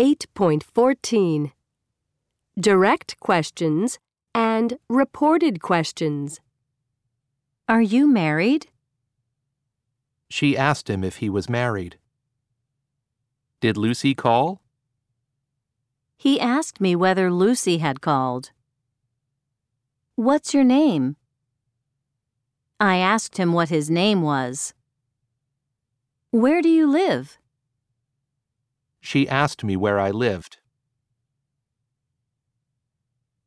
8.14 Direct questions and reported questions. Are you married? She asked him if he was married. Did Lucy call? He asked me whether Lucy had called. What's your name? I asked him what his name was. Where do you live? She asked me where I lived.